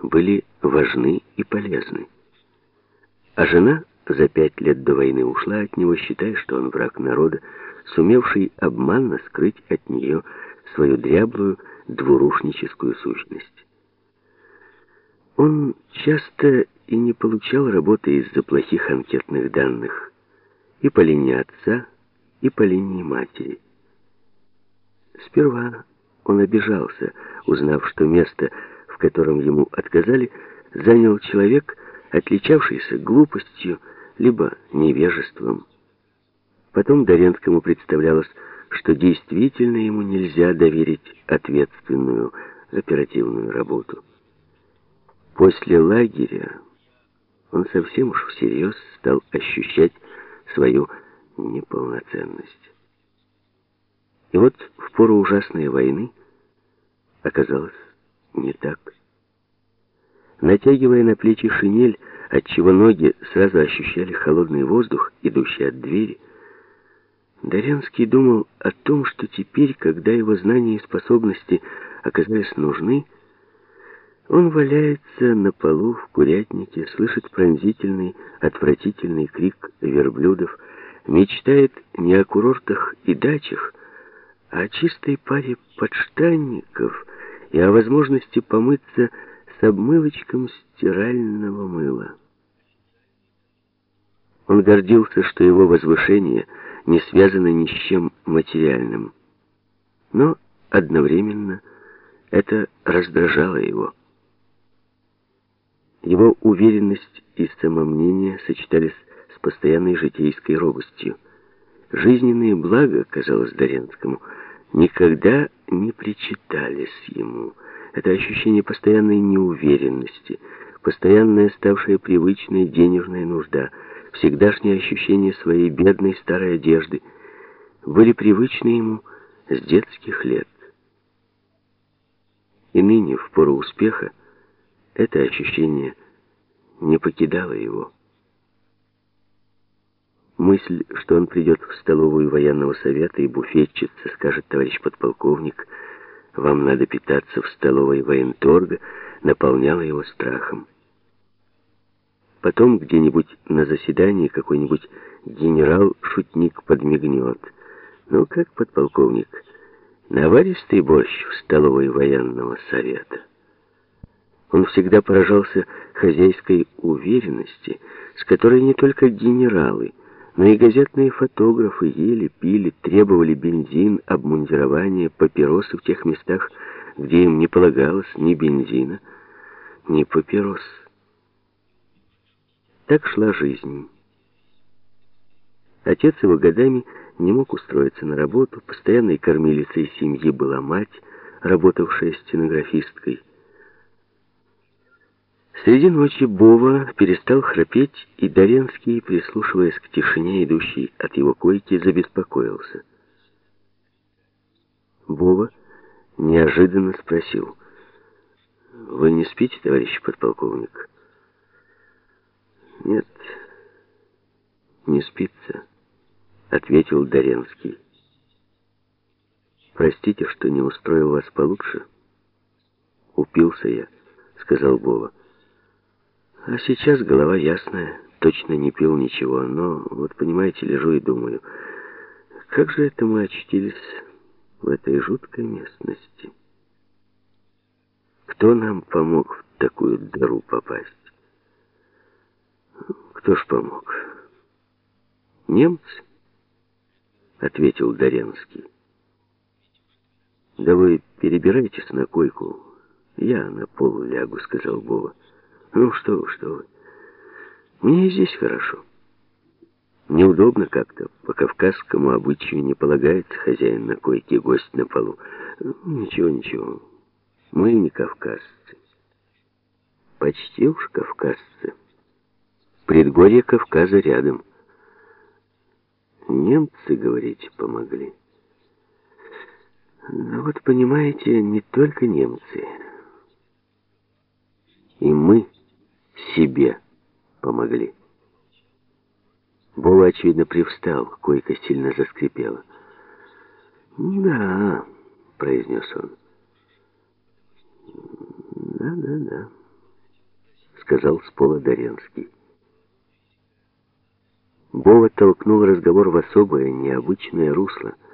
были важны и полезны. А жена за пять лет до войны ушла от него, считая, что он враг народа, сумевший обманно скрыть от нее свою дряблую двурушническую сущность. Он часто и не получал работы из-за плохих анкетных данных и по линии отца, и по линии матери. Сперва он обижался, узнав, что место, в котором ему отказали, занял человек, отличавшийся глупостью, либо невежеством. Потом Доренскому представлялось, что действительно ему нельзя доверить ответственную оперативную работу. После лагеря он совсем уж всерьез стал ощущать свою неполноценность. И вот в пору ужасной войны оказалось не так. Натягивая на плечи шинель, отчего ноги сразу ощущали холодный воздух, идущий от двери, Дорянский думал о том, что теперь, когда его знания и способности оказались нужны, он валяется на полу в курятнике, слышит пронзительный, отвратительный крик верблюдов, мечтает не о курортах и дачах, а о чистой паре подштанников и о возможности помыться с обмылочком стирального мыла. Он гордился, что его возвышение не связано ни с чем материальным. Но одновременно это раздражало его. Его уверенность и самомнение сочетались с постоянной житейской робостью. Жизненные блага, казалось Доренскому, никогда не причитались ему. Это ощущение постоянной неуверенности, постоянная ставшая привычной денежная нужда, всегдашнее ощущение своей бедной старой одежды были привычны ему с детских лет. И ныне, в пору успеха, это ощущение не покидало его. Мысль, что он придет в столовую военного совета и буфетчица скажет, товарищ подполковник, вам надо питаться в столовой военторга, наполняла его страхом. Потом где-нибудь на заседании какой-нибудь генерал-шутник подмигнет. Ну, как подполковник, наваристый борщ в столовой военного совета. Он всегда поражался хозяйской уверенности, с которой не только генералы, но и газетные фотографы ели, пили, требовали бензин, обмундирование, папиросы в тех местах, где им не полагалось ни бензина, ни папирос. Так шла жизнь. Отец его годами не мог устроиться на работу, постоянной кормилицей семьи была мать, работавшая стенографисткой. Среди ночи Бова перестал храпеть, и Доренский, прислушиваясь к тишине, идущей от его койки, забеспокоился. Бова неожиданно спросил. «Вы не спите, товарищ подполковник?» «Нет, не спится», — ответил Доренский. «Простите, что не устроил вас получше». «Упился я», — сказал Бова. А сейчас голова ясная, точно не пил ничего, но вот, понимаете, лежу и думаю, как же это мы очутились в этой жуткой местности? Кто нам помог в такую дыру попасть? Кто ж помог? Немцы? Ответил Доренский. Да вы перебирайтесь на койку. Я на пол лягу, сказал Бова. Ну что вы, что вы. Мне здесь хорошо. Неудобно как-то. По кавказскому обычаю не полагается хозяин на койке, гость на полу. Ну, ничего, ничего. Мы не кавказцы. Почти уж кавказцы. Предгорье Кавказа рядом. Немцы, говорите, помогли. Ну вот, понимаете, не только немцы. И мы себе помогли. Вова, очевидно, привстал, койка сильно заскрипела. «Да», — произнес он. «Да-да-да», сказал с пола Доренский. Бова толкнул разговор в особое, необычное русло —